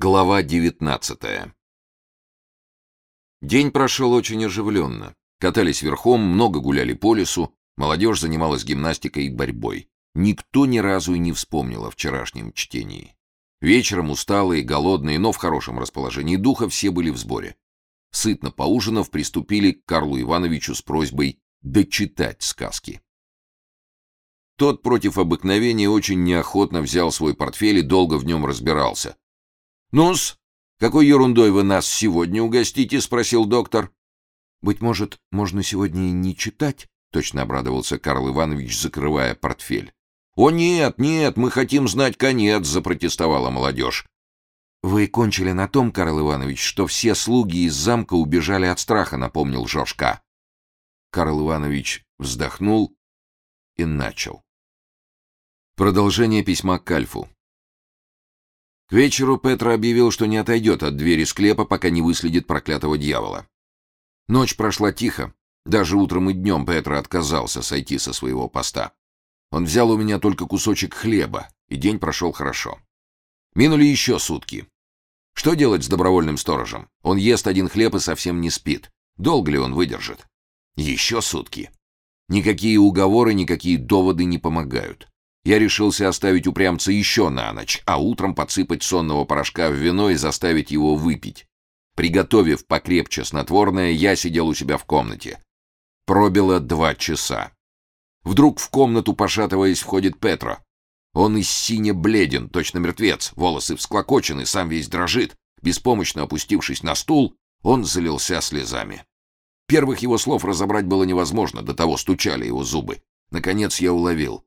Глава 19 День прошел очень оживленно. Катались верхом, много гуляли по лесу, молодежь занималась гимнастикой и борьбой. Никто ни разу и не вспомнил о вчерашнем чтении. Вечером усталые, голодные, но в хорошем расположении духа все были в сборе. Сытно поужинав, приступили к Карлу Ивановичу с просьбой дочитать сказки. Тот против обыкновения очень неохотно взял свой портфель и долго в нем разбирался. «Ну-с, какой ерундой вы нас сегодня угостите?» — спросил доктор. «Быть может, можно сегодня и не читать?» — точно обрадовался Карл Иванович, закрывая портфель. «О нет, нет, мы хотим знать конец», — запротестовала молодежь. «Вы кончили на том, Карл Иванович, что все слуги из замка убежали от страха», — напомнил Жоржка. Карл Иванович вздохнул и начал. Продолжение письма к Альфу. К вечеру Петра объявил, что не отойдет от двери склепа, пока не выследит проклятого дьявола. Ночь прошла тихо. Даже утром и днем Петра отказался сойти со своего поста. Он взял у меня только кусочек хлеба, и день прошел хорошо. Минули еще сутки. Что делать с добровольным сторожем? Он ест один хлеб и совсем не спит. Долго ли он выдержит? Еще сутки. Никакие уговоры, никакие доводы не помогают. Я решился оставить упрямца еще на ночь, а утром подсыпать сонного порошка в вино и заставить его выпить. Приготовив покрепче снотворное, я сидел у себя в комнате. Пробило два часа. Вдруг в комнату, пошатываясь, входит Петро. Он из сине бледен, точно мертвец, волосы всклокочены, сам весь дрожит. Беспомощно опустившись на стул, он залился слезами. Первых его слов разобрать было невозможно, до того стучали его зубы. Наконец я уловил.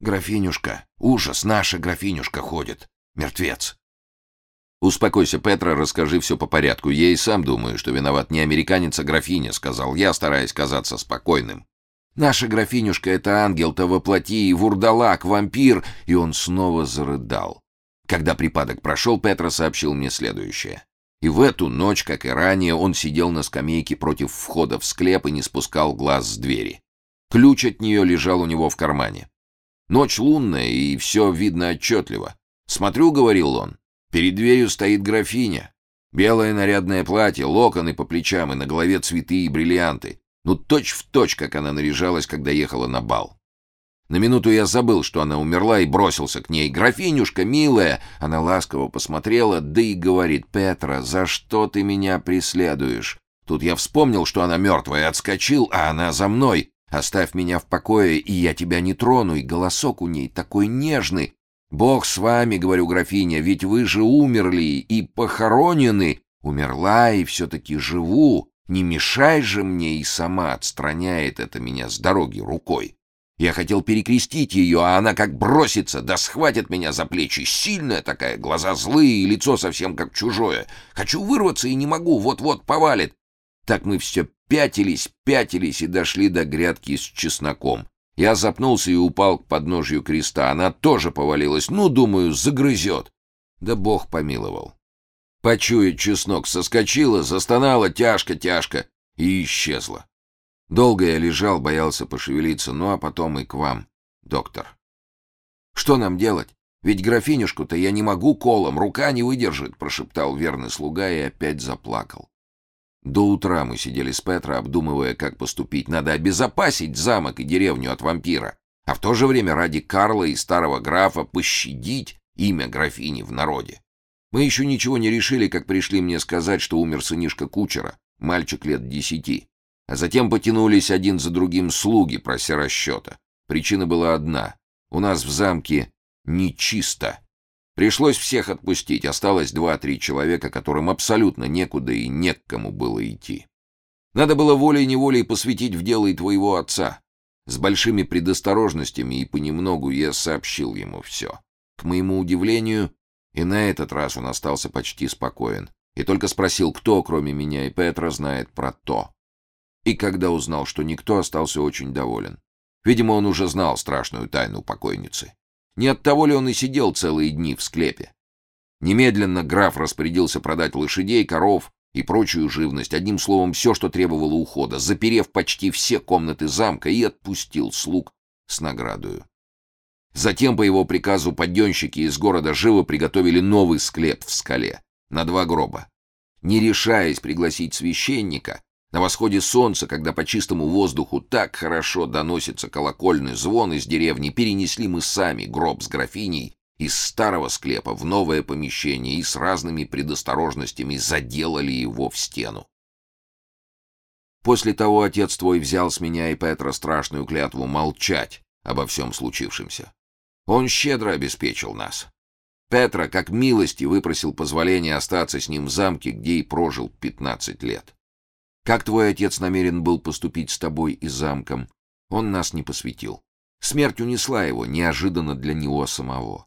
«Графинюшка! Ужас! Наша графинюшка ходит! Мертвец!» «Успокойся, Петра, расскажи все по порядку. Я и сам думаю, что виноват не американец, а графиня», — сказал я, стараясь казаться спокойным. «Наша графинюшка — это ангел-то воплоти, вурдалак, вампир!» И он снова зарыдал. Когда припадок прошел, Петра сообщил мне следующее. И в эту ночь, как и ранее, он сидел на скамейке против входа в склеп и не спускал глаз с двери. Ключ от нее лежал у него в кармане. Ночь лунная, и все видно отчетливо. «Смотрю», — говорил он, — «перед дверью стоит графиня. Белое нарядное платье, локоны по плечам и на голове цветы и бриллианты. Ну, точь в точь, как она наряжалась, когда ехала на бал. На минуту я забыл, что она умерла, и бросился к ней. «Графинюшка, милая!» Она ласково посмотрела, да и говорит, «Петра, за что ты меня преследуешь?» Тут я вспомнил, что она мертвая, отскочил, а она за мной. Оставь меня в покое, и я тебя не трону, и голосок у ней такой нежный. Бог с вами, говорю, графиня, ведь вы же умерли и похоронены. Умерла и все-таки живу. Не мешай же мне, и сама отстраняет это меня с дороги рукой. Я хотел перекрестить ее, а она как бросится, да схватит меня за плечи. Сильная такая, глаза злые и лицо совсем как чужое. Хочу вырваться и не могу, вот-вот повалит. Так мы все пятились, пятились и дошли до грядки с чесноком. Я запнулся и упал к подножью креста. Она тоже повалилась. Ну, думаю, загрызет. Да бог помиловал. Почуя чеснок, соскочила, застонала тяжко-тяжко и исчезла. Долго я лежал, боялся пошевелиться, ну а потом и к вам, доктор. Что нам делать? Ведь графинюшку-то я не могу колом, рука не выдержит, прошептал верный слуга и опять заплакал. До утра мы сидели с Петро, обдумывая, как поступить. Надо обезопасить замок и деревню от вампира, а в то же время ради Карла и старого графа пощадить имя графини в народе. Мы еще ничего не решили, как пришли мне сказать, что умер сынишка кучера, мальчик лет десяти. А затем потянулись один за другим слуги, прося расчета. Причина была одна. У нас в замке нечисто. Пришлось всех отпустить, осталось два-три человека, которым абсолютно некуда и не к кому было идти. Надо было волей-неволей посвятить в дело и твоего отца. С большими предосторожностями и понемногу я сообщил ему все. К моему удивлению, и на этот раз он остался почти спокоен, и только спросил, кто, кроме меня и Петра, знает про то. И когда узнал, что никто, остался очень доволен. Видимо, он уже знал страшную тайну покойницы. Не от того ли он и сидел целые дни в склепе? Немедленно граф распорядился продать лошадей, коров и прочую живность, одним словом, все, что требовало ухода, заперев почти все комнаты замка и отпустил слуг с наградою. Затем, по его приказу, подъемщики из города живо приготовили новый склеп в скале на два гроба. Не решаясь пригласить священника, на восходе солнца, когда по чистому воздуху так хорошо доносится колокольный звон из деревни, перенесли мы сами гроб с графиней из старого склепа в новое помещение и с разными предосторожностями заделали его в стену. После того отец твой взял с меня и Петра страшную клятву молчать обо всем случившемся. Он щедро обеспечил нас. Петра, как милости, выпросил позволение остаться с ним в замке, где и прожил пятнадцать лет. Как твой отец намерен был поступить с тобой и замком, он нас не посвятил. Смерть унесла его, неожиданно для него самого.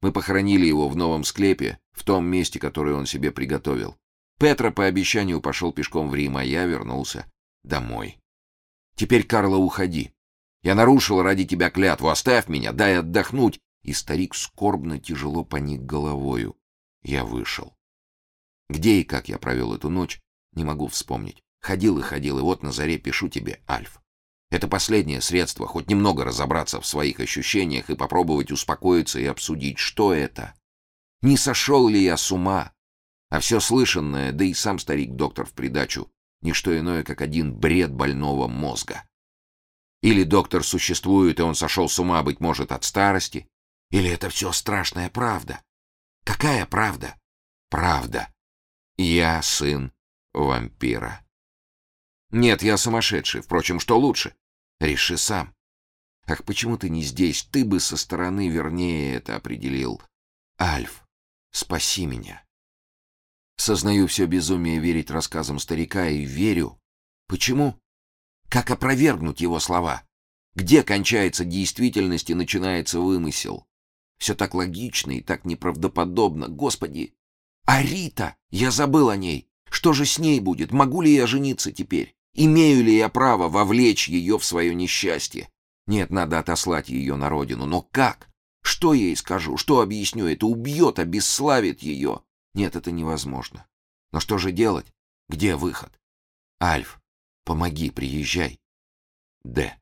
Мы похоронили его в новом склепе, в том месте, которое он себе приготовил. Петра по обещанию пошел пешком в Рим, а я вернулся домой. Теперь, Карло, уходи. Я нарушил ради тебя клятву. Оставь меня, дай отдохнуть. И старик скорбно тяжело поник головою. Я вышел. Где и как я провел эту ночь, не могу вспомнить. Ходил и ходил, и вот на заре пишу тебе, Альф. Это последнее средство, хоть немного разобраться в своих ощущениях и попробовать успокоиться и обсудить, что это. Не сошел ли я с ума? А все слышанное, да и сам старик-доктор в придачу, не что иное, как один бред больного мозга. Или доктор существует, и он сошел с ума, быть может, от старости? Или это все страшная правда? Какая правда? Правда. Я сын вампира. Нет, я сумасшедший. Впрочем, что лучше? Реши сам. Ах, почему ты не здесь? Ты бы со стороны вернее это определил. Альф, спаси меня. Сознаю все безумие верить рассказам старика и верю. Почему? Как опровергнуть его слова? Где кончается действительность и начинается вымысел? Все так логично и так неправдоподобно. Господи! А Рита! Я забыл о ней. Что же с ней будет? Могу ли я жениться теперь? Имею ли я право вовлечь ее в свое несчастье? Нет, надо отослать ее на родину. Но как? Что ей скажу? Что объясню? Это убьет, обесславит ее. Нет, это невозможно. Но что же делать? Где выход? Альф, помоги, приезжай. Д.